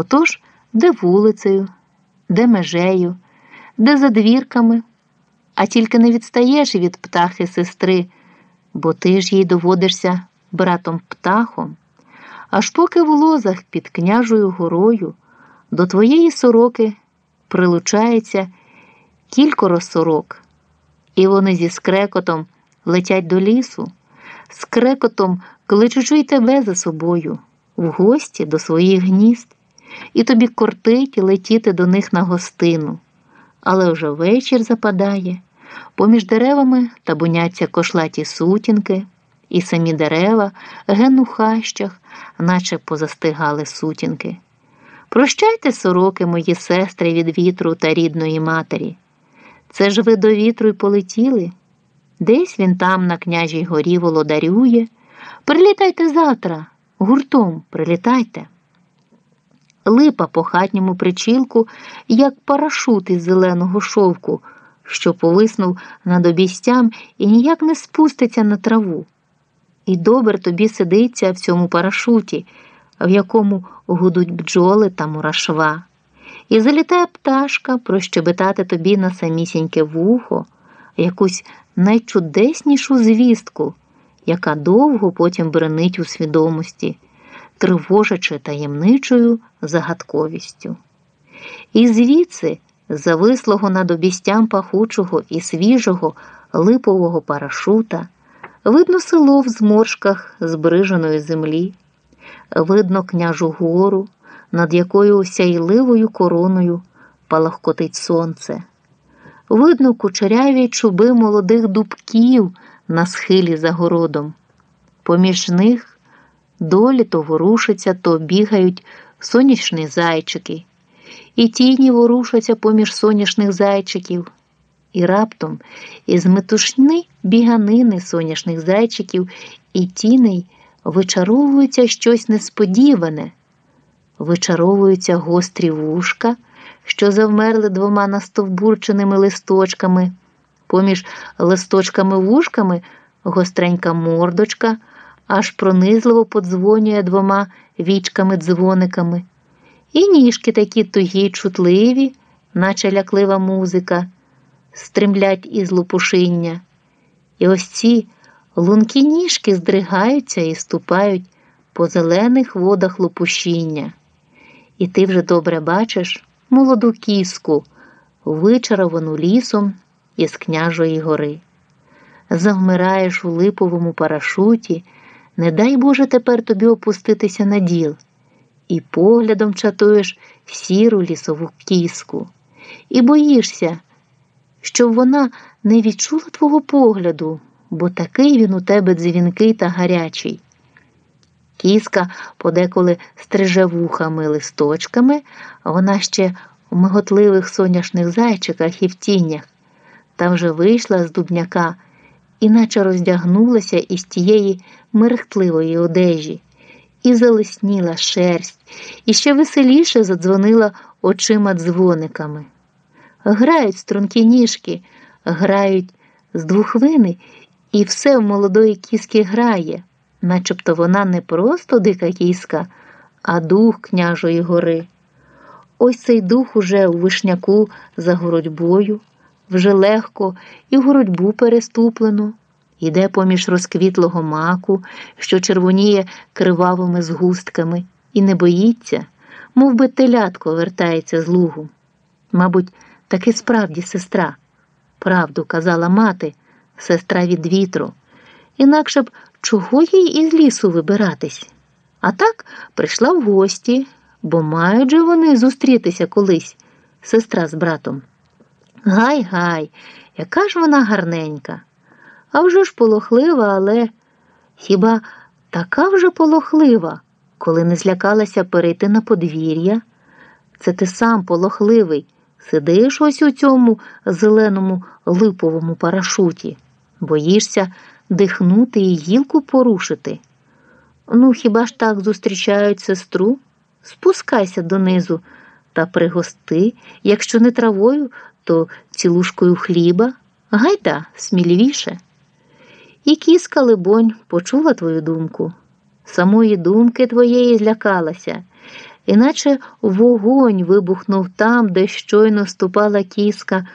Отож, де вулицею, де межею, де за двірками, а тільки не відстаєш від птахи сестри, бо ти ж їй доводишся братом птахом, аж поки в лозах під княжою горою до твоєї сороки прилучається кількоро сорок, і вони зі скрекотом летять до лісу, скрекотом кличучи й тебе за собою, в гості до своїх гнізд, і тобі кортить летіти до них на гостину. Але вже вечір западає, поміж деревами табуняться кошлаті сутінки, і самі дерева ген у хащах, наче позастигали сутінки. Прощайте, сороки, мої сестри від вітру та рідної матері. Це ж ви до вітру й полетіли. Десь він там на княжій горі володарює. Прилітайте завтра, гуртом прилітайте. Липа по хатньому причілку, як парашут із зеленого шовку, що повиснув над обійстям і ніяк не спуститься на траву. І добре тобі сидиться в цьому парашуті, в якому гудуть бджоли та мурашва. І залітає пташка прощебетати тобі на самісіньке вухо, якусь найчудеснішу звістку, яка довго потім бренить у свідомості, тривожачи таємничою загадковістю. І звідси, завислого над обістям пахучого і свіжого липового парашута, видно село в зморшках збриженої землі, видно княжу гору, над якою сяйливою короною палахкотить сонце. Видно кучеряві чуби молодих дубків на схилі за городом. Поміж них долі то ворушаться, то бігають сонячні зайчики, і тіні ворушаться поміж соняшних зайчиків. І раптом із метушни біганини соняшних зайчиків і тіней вичаровується щось несподіване, вичаровуються гострі вушка що завмерли двома настовбурченими листочками, поміж листочками вушками гостренька мордочка, аж пронизливо подзвонює двома вічками-дзвониками, і ніжки такі тугі, чутливі, наче ляклива музика, стремлять із лупушиння. І ось ці лункі ніжки здригаються і ступають по зелених водах лопушіння. І ти вже добре бачиш молоду кіску, вичаровану лісом із княжої гори. Завмираєш у липовому парашуті, не дай Боже тепер тобі опуститися на діл, і поглядом чатуєш сіру лісову кіску, і боїшся, щоб вона не відчула твого погляду, бо такий він у тебе дзвінкий та гарячий. Кіска подеколи стриже вухами листочками, вона ще у миготливих соняшних зайчиках і в тінях, та вже вийшла з дубняка, іначе роздягнулася із тієї мерехтливої одежі, і залисніла шерсть, і ще веселіше задзвонила очима дзвониками. Грають стрункі ніжки, грають з двохвини, і все в молодої кіски грає начебто вона не просто дика кіска, а дух княжої гори. Ось цей дух уже у вишняку за городьбою, вже легко і городьбу переступлено, іде поміж розквітлого маку, що червоніє кривавими згустками, і не боїться, мов би телятко вертається з лугу. Мабуть, таки справді сестра. Правду казала мати, сестра від вітру. Інакше б чого їй із лісу вибиратись? А так прийшла в гості, бо мають же вони зустрітися колись, сестра з братом. Гай, гай, яка ж вона гарненька. А вже ж полохлива, але хіба така вже полохлива, коли не злякалася перейти на подвір'я? Це ти сам полохливий, сидиш ось у цьому зеленому липовому парашуті, боїшся дихнути і гілку порушити. Ну, хіба ж так зустрічають сестру? Спускайся донизу та пригости, якщо не травою, то цілушкою хліба, гайда сміливіше. І кіска, либонь, почула твою думку. Самої думки твоєї злякалася, іначе вогонь вибухнув там, де щойно ступала кіска.